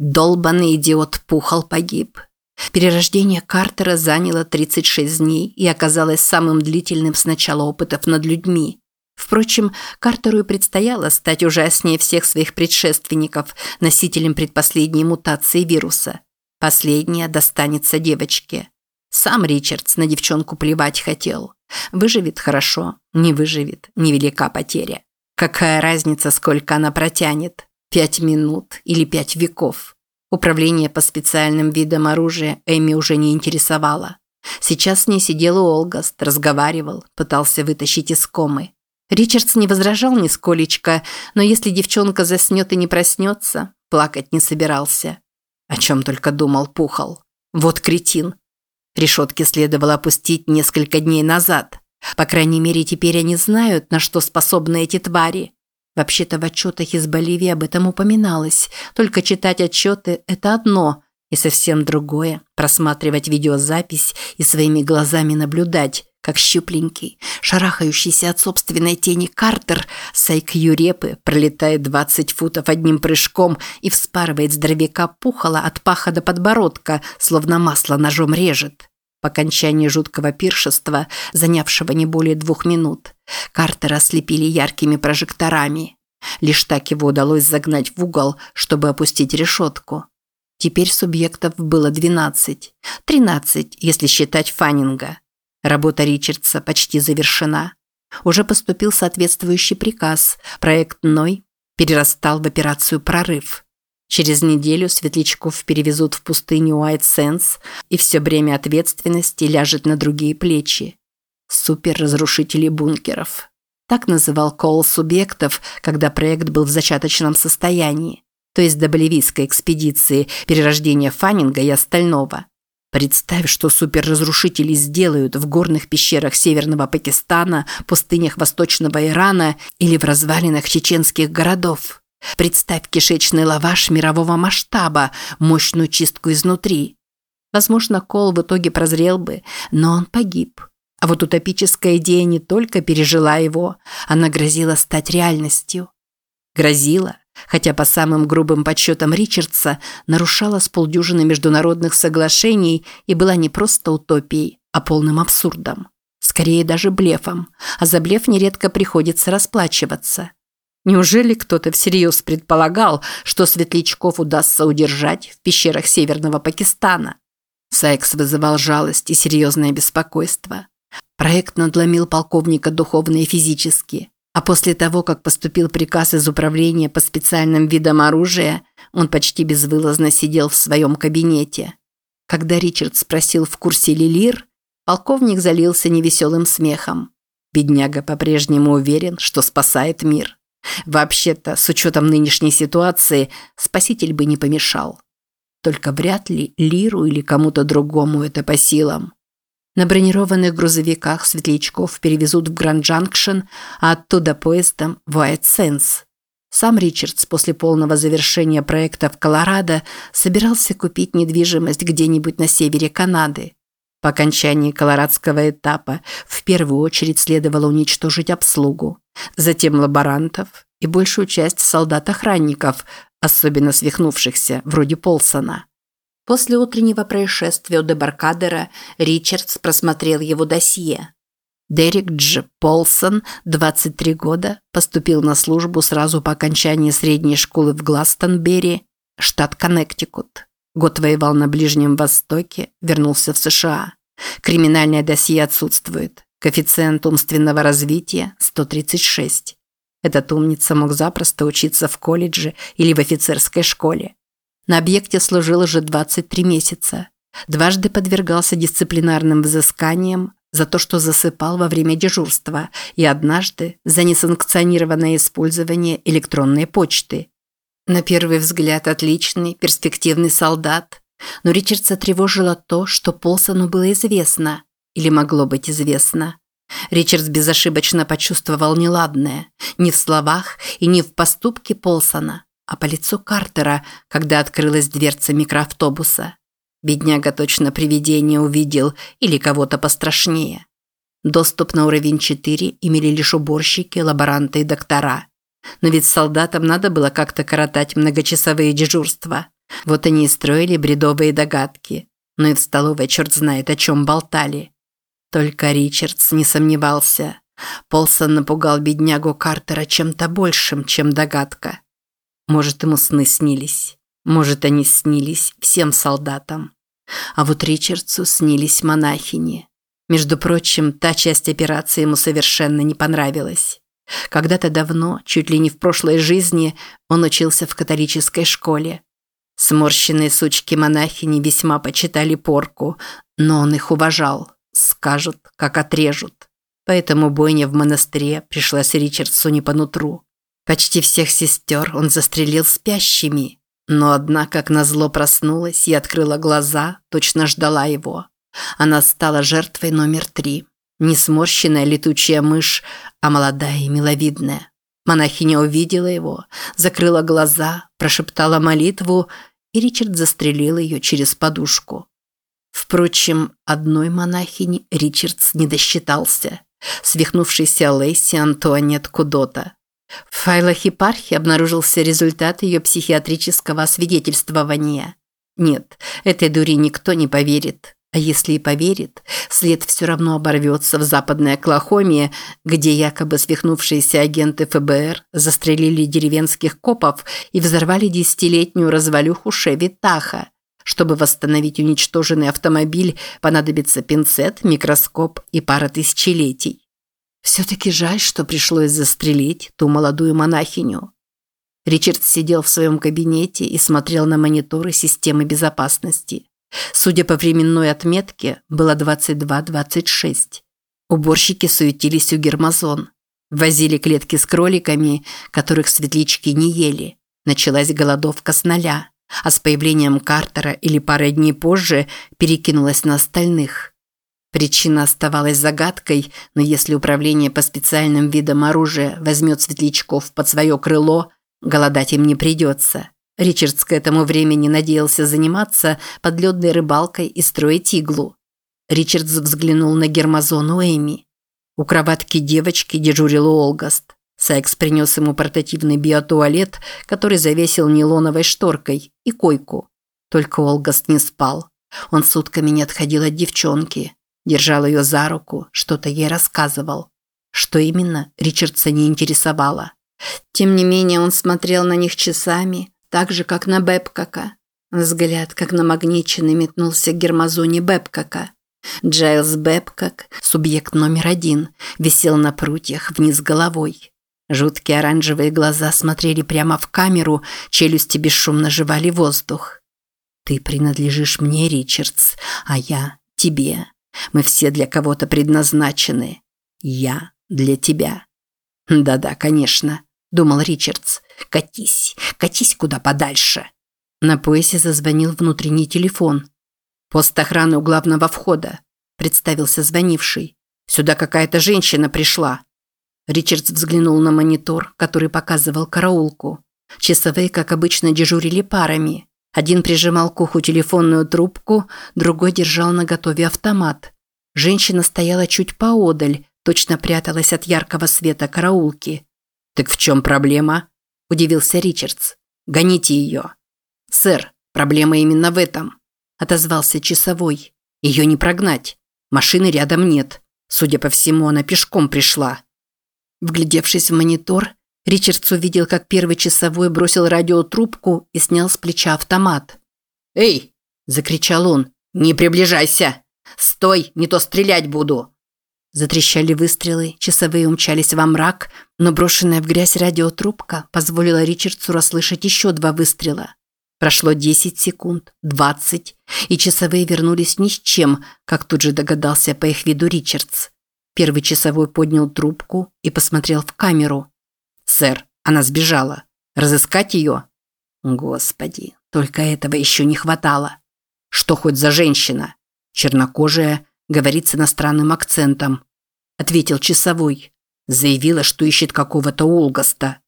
Долбанный идиот Пухал погиб. Перерождение Картера заняло 36 дней и оказалось самым длительным с начала опытов над людьми. Впрочем, Картеру и предстояло стать ужаснее всех своих предшественников, носителем предпоследней мутации вируса. Последняя достанется девочке. Сам Ричардс на девчонку плевать хотел. Выживет хорошо, не выживет, невелика потеря. Какая разница, сколько она протянет? Пять минут или пять веков? Управление по специальным видам оружия Эми уже не интересовало. Сейчас с ней сидел Олгаст, разговаривал, пытался вытащить из комы. Ричардс не возражал нисколечко, но если девчонка заснет и не проснется, плакать не собирался. О чем только думал Пухал. Вот кретин. Решетки следовало опустить несколько дней назад. По крайней мере, теперь они знают, на что способны эти твари. Вообще-то в отчетах из Боливии об этом упоминалось. Только читать отчеты – это одно, и совсем другое – просматривать видеозапись и своими глазами наблюдать, как щупленький, шарахающийся от собственной тени Картер с IQ репы пролетает 20 футов одним прыжком и вспарывает здоровяка пухола от паха до подбородка, словно масло ножом режет. По окончании жуткого пиршества, занявшего не более двух минут, Картера ослепили яркими прожекторами. Лишь так его удалось загнать в угол, чтобы опустить решетку. Теперь субъектов было 12. 13, если считать Фаннинга. Работа Ричардса почти завершена. Уже поступил соответствующий приказ. Проект «Ной» перерастал в операцию «Прорыв». Через неделю светлячков перевезут в пустыню Уайт-Сенс, и все бремя ответственности ляжет на другие плечи. Суперразрушители бункеров. Так называл Кол субъектов, когда проект был в зачаточном состоянии, то есть до боливийской экспедиции, перерождения Фаннинга и остального. Представь, что суперразрушители сделают в горных пещерах северного Пакистана, пустынях восточного Ирана или в развалинах чеченских городов. Представь кишечный лаваш мирового масштаба, мощную чистку изнутри. Возможно, Кол в итоге прозрел бы, но он погиб. А вот утопическая идея не только пережила его, она грозила стать реальностью. Грозила, хотя по самым грубым подсчетам Ричардса нарушала с полдюжины международных соглашений и была не просто утопией, а полным абсурдом. Скорее даже блефом, а за блеф нередко приходится расплачиваться. Неужели кто-то всерьез предполагал, что светлячков удастся удержать в пещерах Северного Пакистана? Сайкс вызывал жалость и серьезное беспокойство. Проект надломил полковника духовно и физически. А после того, как поступил приказ из управления по специальным видам оружия, он почти безвылазно сидел в своем кабинете. Когда Ричард спросил, в курсе ли Лир, полковник залился невеселым смехом. Бедняга по-прежнему уверен, что спасает мир. Вообще-то, с учетом нынешней ситуации, спаситель бы не помешал. Только вряд ли Лиру или кому-то другому это по силам. На бронированных грузовиках светлячков перевезут в Гранд-Джанкшен, а оттуда поездом в Уайт-Сенс. Сам Ричардс после полного завершения проекта в Колорадо собирался купить недвижимость где-нибудь на севере Канады. По окончании колорадского этапа в первую очередь следовало уничтожить обслугу, затем лаборантов и большую часть солдат-охранников, особенно свихнувшихся, вроде Полсона. После утреннего происшествия у Дебаркадера Ричардс просмотрел его досье. Дерек Дж. Полсон, 23 года, поступил на службу сразу по окончании средней школы в Гластонберри, штат Коннектикут. Год воевал на Ближнем Востоке, вернулся в США. Криминальное досье отсутствует. Коэффициент умственного развития – 136. Этот умница мог запросто учиться в колледже или в офицерской школе. На объекте служил уже 23 месяца. Дважды подвергался дисциплинарным взысканиям за то, что засыпал во время дежурства, и однажды за несанкционированное использование электронной почты. На первый взгляд отличный, перспективный солдат. Но Ричардса тревожило то, что Полсону было известно. Или могло быть известно. Ричардс безошибочно почувствовал неладное. Не в словах и не в поступке Полсона, а по лицу Картера, когда открылась дверца микроавтобуса. Бедняга точно привидение увидел или кого-то пострашнее. Доступ на уровень 4 имели лишь уборщики, лаборанты и доктора – но ведь солдатам надо было как-то коротать многочасовые дежурства. Вот они и строили бредовые догадки. Но и в столовой черт знает, о чем болтали. Только Ричардс не сомневался. Полсон напугал беднягу Картера чем-то большим, чем догадка. Может, ему сны снились. Может, они снились всем солдатам. А вот Ричардсу снились монахини. Между прочим, та часть операции ему совершенно не понравилась. Когда-то давно, чуть ли не в прошлой жизни, он учился в католической школе. Сморщенные сучки-монахини весьма почитали порку, но он их уважал. Скажут, как отрежут. Поэтому бойня в монастыре пришлась Ричардсу не по нутру. Почти всех сестер он застрелил спящими, но одна, как назло, проснулась и открыла глаза, точно ждала его. Она стала жертвой номер три. Не сморщенная летучая мышь, а молодая и миловидная. Монахиня увидела его, закрыла глаза, прошептала молитву, и Ричард застрелил ее через подушку. Впрочем, одной монахини Ричардс не досчитался. Свихнувшейся Лейси Антуанет Кудота. В файлах епархии обнаружился результат ее психиатрического освидетельствования. Нет, этой дури никто не поверит. А если и поверит, след все равно оборвется в западной Оклахоме, где якобы свихнувшиеся агенты ФБР застрелили деревенских копов и взорвали десятилетнюю развалюху Шеви Таха. Чтобы восстановить уничтоженный автомобиль, понадобится пинцет, микроскоп и пара тысячелетий. Все-таки жаль, что пришлось застрелить ту молодую монахиню. Ричард сидел в своем кабинете и смотрел на мониторы системы безопасности. Судя по временной отметке, было 22-26. Уборщики суетились у гермозон. Возили клетки с кроликами, которых светлячки не ели. Началась голодовка с нуля, а с появлением Картера или парой дней позже перекинулась на остальных. Причина оставалась загадкой, но если управление по специальным видам оружия возьмет светлячков под свое крыло, голодать им не придется. Ричардс к этому времени надеялся заниматься подледной рыбалкой и строить иглу. Ричардс взглянул на гермозону Эми. У кроватки девочки дежурил Олгаст. Сайкс принес ему портативный биотуалет, который завесил нейлоновой шторкой, и койку. Только Олгаст не спал. Он сутками не отходил от девчонки. Держал ее за руку, что-то ей рассказывал. Что именно, Ричардса не интересовало. Тем не менее, он смотрел на них часами, так же, как на Бэбкака. Взгляд, как на намагниченный, метнулся к гермозоне Бэбкака. Джайлз Бэбкак, субъект номер один, висел на прутьях вниз головой. Жуткие оранжевые глаза смотрели прямо в камеру, челюсти бесшумно жевали воздух. «Ты принадлежишь мне, Ричардс, а я – тебе. Мы все для кого-то предназначены. Я для тебя». «Да-да, конечно», – думал Ричардс. Катись, катись куда подальше. На поясе зазвонил внутренний телефон. Пост охраны у главного входа, представился звонивший. Сюда какая-то женщина пришла. Ричардс взглянул на монитор, который показывал караулку. Часовые, как обычно, дежурили парами. Один прижимал к уху телефонную трубку, другой держал наготове автомат. Женщина стояла чуть поодаль, точно пряталась от яркого света караулки. «Так в чем проблема?» – удивился Ричардс. «Гоните ее». «Сэр, проблема именно в этом», – отозвался часовой. «Ее не прогнать. Машины рядом нет. Судя по всему, она пешком пришла». Вглядевшись в монитор, Ричардс увидел, как первый часовой бросил радиотрубку и снял с плеча автомат. «Эй!» – закричал он. «Не приближайся! Стой, не то стрелять буду!» Затрещали выстрелы, часовые умчались во мрак, но брошенная в грязь радиотрубка позволила Ричардсу расслышать еще два выстрела. Прошло 10 секунд, 20, и часовые вернулись ни с чем, как тут же догадался по их виду Ричардс. Первый часовой поднял трубку и посмотрел в камеру. «Сэр, она сбежала. Разыскать ее?» «Господи, только этого еще не хватало. Что хоть за женщина? Чернокожая, говорит с иностранным акцентом. Ответил часовой. Заявила, что ищет какого-то Олгаста.